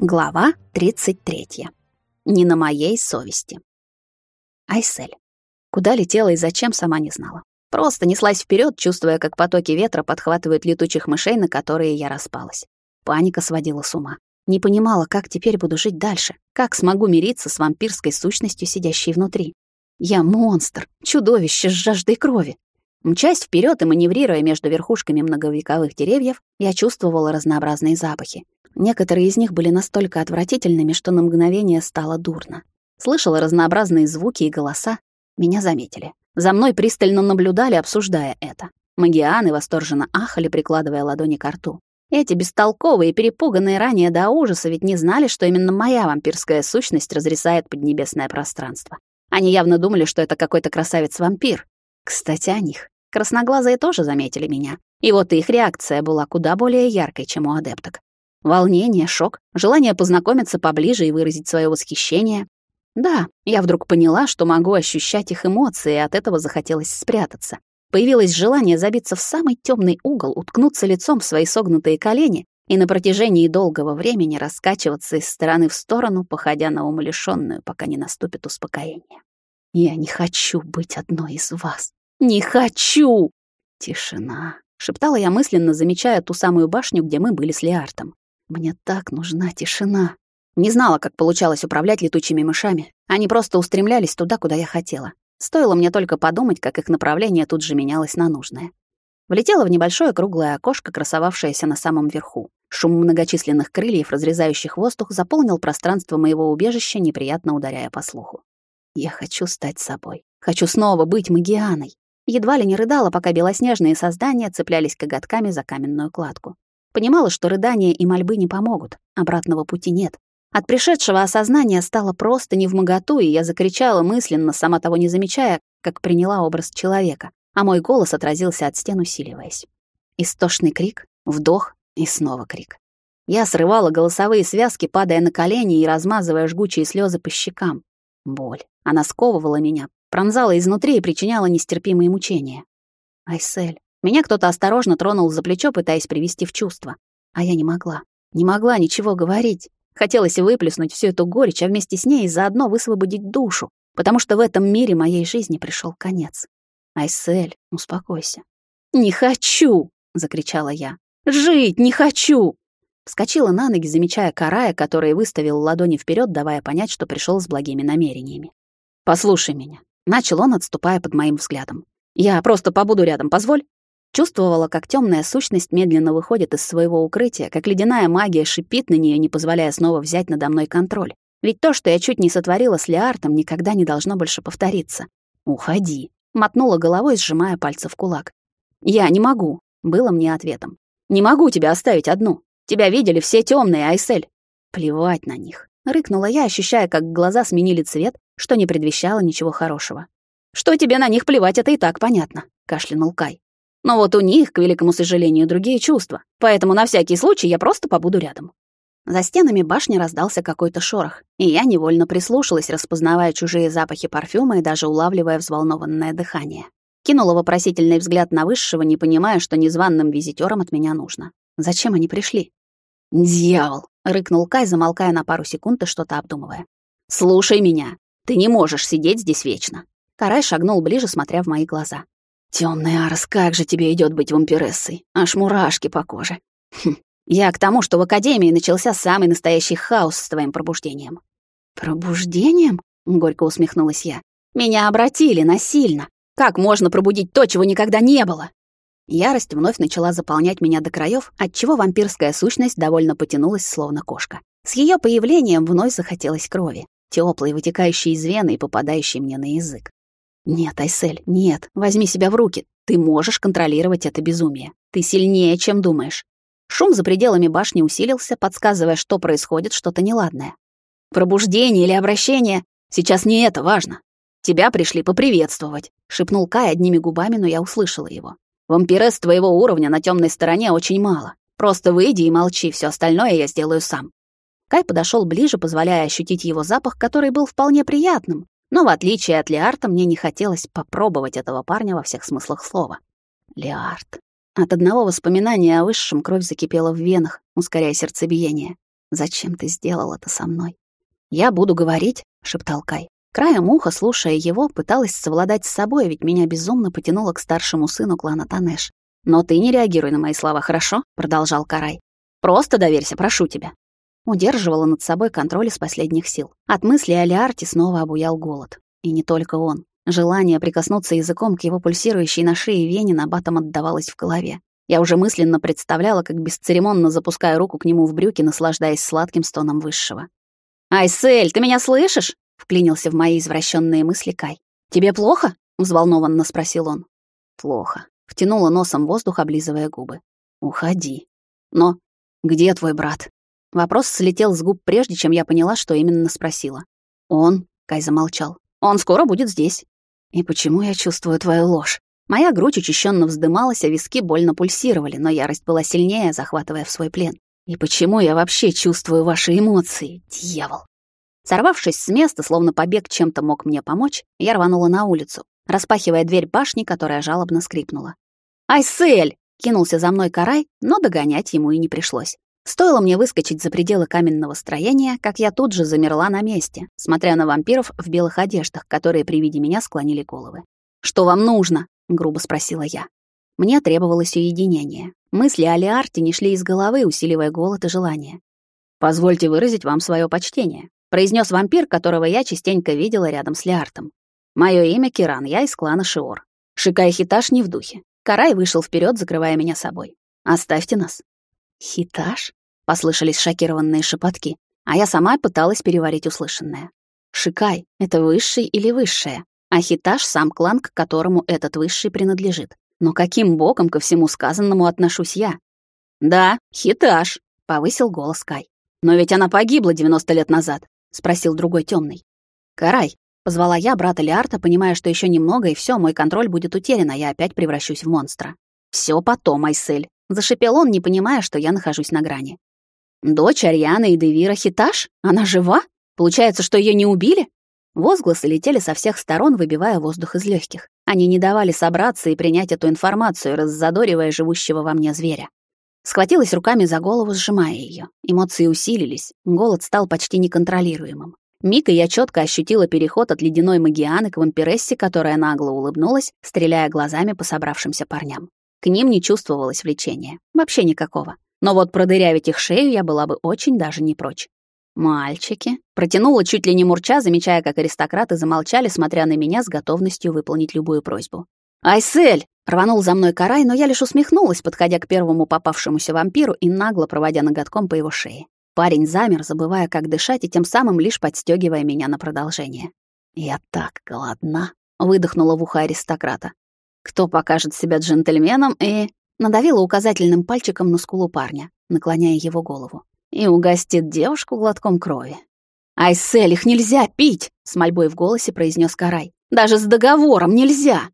Глава 33. Не на моей совести. Айсель. Куда летела и зачем, сама не знала. Просто неслась вперед, чувствуя, как потоки ветра подхватывают летучих мышей, на которые я распалась. Паника сводила с ума. Не понимала, как теперь буду жить дальше, как смогу мириться с вампирской сущностью, сидящей внутри. Я монстр, чудовище с жаждой крови. Мчась вперед и маневрируя между верхушками многовековых деревьев, я чувствовала разнообразные запахи. Некоторые из них были настолько отвратительными, что на мгновение стало дурно. Слышала разнообразные звуки и голоса. Меня заметили. За мной пристально наблюдали, обсуждая это. Магианы восторженно ахали, прикладывая ладони к рту. Эти бестолковые, перепуганные ранее до ужаса ведь не знали, что именно моя вампирская сущность разрезает поднебесное пространство. Они явно думали, что это какой-то красавец-вампир. Кстати, о них. Красноглазые тоже заметили меня. И вот их реакция была куда более яркой, чем у адепток. Волнение, шок, желание познакомиться поближе и выразить свое восхищение. Да, я вдруг поняла, что могу ощущать их эмоции, и от этого захотелось спрятаться. Появилось желание забиться в самый темный угол, уткнуться лицом в свои согнутые колени и на протяжении долгого времени раскачиваться из стороны в сторону, походя на умалишённую, пока не наступит успокоение. Я не хочу быть одной из вас. Не хочу! Тишина, шептала я мысленно, замечая ту самую башню, где мы были с Леартом. Мне так нужна тишина. Не знала, как получалось управлять летучими мышами. Они просто устремлялись туда, куда я хотела. Стоило мне только подумать, как их направление тут же менялось на нужное. Влетела в небольшое круглое окошко, красовавшееся на самом верху. Шум многочисленных крыльев, разрезающих воздух, заполнил пространство моего убежища, неприятно ударяя по слуху. Я хочу стать собой. Хочу снова быть магианой. Едва ли не рыдала, пока белоснежные создания цеплялись коготками за каменную кладку. Понимала, что рыдания и мольбы не помогут, обратного пути нет. От пришедшего осознания стало просто невмоготу, и я закричала мысленно, сама того не замечая, как приняла образ человека, а мой голос отразился от стен, усиливаясь. Истошный крик, вдох и снова крик. Я срывала голосовые связки, падая на колени и размазывая жгучие слезы по щекам. Боль. Она сковывала меня, пронзала изнутри и причиняла нестерпимые мучения. Айсель, меня кто-то осторожно тронул за плечо, пытаясь привести в чувство. А я не могла. Не могла ничего говорить. Хотелось выплеснуть всю эту горечь, а вместе с ней заодно высвободить душу, потому что в этом мире моей жизни пришел конец. Айсель, успокойся. «Не хочу!» — закричала я. «Жить не хочу!» Вскочила на ноги, замечая Карая, который выставил ладони вперед, давая понять, что пришел с благими намерениями. «Послушай меня», — начал он, отступая под моим взглядом. «Я просто побуду рядом, позволь?» Чувствовала, как темная сущность медленно выходит из своего укрытия, как ледяная магия шипит на нее, не позволяя снова взять надо мной контроль. Ведь то, что я чуть не сотворила с Леартом, никогда не должно больше повториться. «Уходи», — мотнула головой, сжимая пальцы в кулак. «Я не могу», — было мне ответом. «Не могу тебя оставить одну. Тебя видели все темные, Айсель». «Плевать на них», — рыкнула я, ощущая, как глаза сменили цвет, что не предвещало ничего хорошего. «Что тебе на них плевать, это и так понятно», — кашлянул Кай. Но вот у них, к великому сожалению, другие чувства. Поэтому на всякий случай я просто побуду рядом. За стенами башни раздался какой-то шорох, и я невольно прислушалась, распознавая чужие запахи парфюма и даже улавливая взволнованное дыхание. Кинула вопросительный взгляд на высшего, не понимая, что незваным визитёрам от меня нужно. Зачем они пришли? «Дьявол!» — рыкнул Кай, замолкая на пару секунд и что-то обдумывая. «Слушай меня. Ты не можешь сидеть здесь вечно». Карай шагнул ближе, смотря в мои глаза. Темный Арс, как же тебе идет быть вампирессой? Аж мурашки по коже. Хм. Я к тому, что в Академии начался самый настоящий хаос с твоим пробуждением. Пробуждением? Горько усмехнулась я. Меня обратили насильно. Как можно пробудить то, чего никогда не было? Ярость вновь начала заполнять меня до краев, отчего вампирская сущность довольно потянулась, словно кошка. С ее появлением вновь захотелось крови, теплой, вытекающей из вены и попадающей мне на язык. Нет, Айсель, нет, возьми себя в руки. Ты можешь контролировать это безумие. Ты сильнее, чем думаешь. Шум за пределами башни усилился, подсказывая, что происходит что-то неладное. Пробуждение или обращение? Сейчас не это важно. Тебя пришли поприветствовать, шепнул Кай одними губами, но я услышала его. Вампирес твоего уровня на темной стороне очень мало. Просто выйди и молчи, все остальное я сделаю сам. Кай подошел ближе, позволяя ощутить его запах, который был вполне приятным, но в отличие от Леарта мне не хотелось попробовать этого парня во всех смыслах слова. Леарт. От одного воспоминания о высшем кровь закипела в венах, ускоряя сердцебиение. зачем ты сделал это со мной?» «Я буду говорить», — шептал Кай. Краем уха, слушая его, пыталась совладать с собой, ведь меня безумно потянуло к старшему сыну клана Танеш. «Но ты не реагируй на мои слова, хорошо?» — продолжал Карай. «Просто доверься, прошу тебя». Удерживала над собой контроль из последних сил. От мысли о Лиарте снова обуял голод. И не только он. Желание прикоснуться языком к его пульсирующей на шее вене на батом отдавалось в голове. Я уже мысленно представляла, как бесцеремонно запускаю руку к нему в брюки, наслаждаясь сладким стоном высшего. «Айсель, ты меня слышишь?» — вклинился в мои извращенные мысли Кай. «Тебе плохо?» — взволнованно спросил он. «Плохо». Втянула носом воздух, облизывая губы. «Уходи». «Но где твой брат?» Вопрос слетел с губ, прежде чем я поняла, что именно спросила. «Он?» — Кай замолчал. «Он скоро будет здесь». «И почему я чувствую твою ложь?» Моя грудь учащенно вздымалась, а виски больно пульсировали, но ярость была сильнее, захватывая в свой плен. И почему я вообще чувствую ваши эмоции, дьявол? Сорвавшись с места, словно побег чем-то мог мне помочь, я рванула на улицу, распахивая дверь башни, которая жалобно скрипнула. «Айсель!» — кинулся за мной Карай, но догонять ему и не пришлось. Стоило мне выскочить за пределы каменного строения, как я тут же замерла на месте, смотря на вампиров в белых одеждах, которые при виде меня склонили головы. «Что вам нужно?» — грубо спросила я. Мне требовалось уединение. Мысли о Лиарте не шли из головы, усиливая голод и желание. «Позвольте выразить вам свое почтение», — произнес вампир, которого я частенько видела рядом с Лиартом. Мое имя Киран, я из клана Шиор. Шикай Хиташ не в духе. Карай вышел вперед, закрывая меня собой. «Оставьте нас». «Хиташ?» — послышались шокированные шепотки, а я сама пыталась переварить услышанное. «Шикай — это высший или высшее?» а Хиташ — сам клан, к которому этот высший принадлежит. Но каким боком ко всему сказанному отношусь я? «Да, Хиташ», — повысил голос Кай. «Но ведь она погибла 90 лет назад», — спросил другой темный. «Карай», — позвала я брата Лиарта, понимая, что еще немного, и все, мой контроль будет утерян, а я опять превращусь в монстра. Все потом, Айсель», — зашипел он, не понимая, что я нахожусь на грани. «Дочь Арианы и Девира Хиташ? Она жива? Получается, что ее не убили?» Возгласы летели со всех сторон, выбивая воздух из легких. Они не давали собраться и принять эту информацию, раззадоривая живущего во мне зверя. Схватилась руками за голову, сжимая ее. Эмоции усилились, голод стал почти неконтролируемым. Миг, и я четко ощутила переход от ледяной магианы к вампирессе, которая нагло улыбнулась, стреляя глазами по собравшимся парням. К ним не чувствовалось влечения. Вообще никакого. Но вот продырявить их шею я была бы очень даже не прочь. «Мальчики», — протянула чуть ли не мурча, замечая, как аристократы замолчали, смотря на меня с готовностью выполнить любую просьбу. «Айсель!» — рванул за мной Карай, но я лишь усмехнулась, подходя к первому попавшемуся вампиру и нагло проводя ноготком по его шее. Парень замер, забывая, как дышать, и тем самым лишь подстегивая меня на продолжение. «Я так голодна», — выдохнула в ухо аристократа. «Кто покажет себя джентльменом и...» Надавила указательным пальчиком на скулу парня, наклоняя его голову и угостит девушку глотком крови. «Айсель, их нельзя пить!» — с мольбой в голосе произнес Карай. «Даже с договором нельзя!»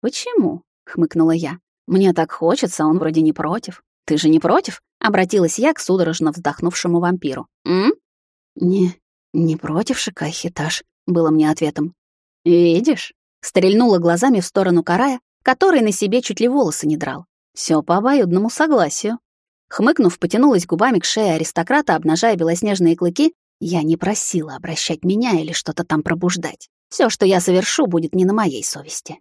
«Почему?» — хмыкнула я. «Мне так хочется, он вроде не против. Ты же не против?» — обратилась я к судорожно вздохнувшему вампиру. «М?» «Не, не против, Шикай-Хиташ», — было мне ответом. «Видишь?» — стрельнула глазами в сторону Карая, который на себе чуть ли волосы не драл. Все по обоюдному согласию. Хмыкнув, потянулась губами к шее аристократа, обнажая белоснежные клыки. Я не просила обращать меня или что-то там пробуждать. Все, что я совершу, будет не на моей совести.